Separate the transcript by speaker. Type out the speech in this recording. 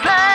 Speaker 1: play.